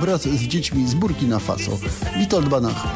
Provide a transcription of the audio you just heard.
wraz z dziećmi z Burkina Faso. Witold Banach,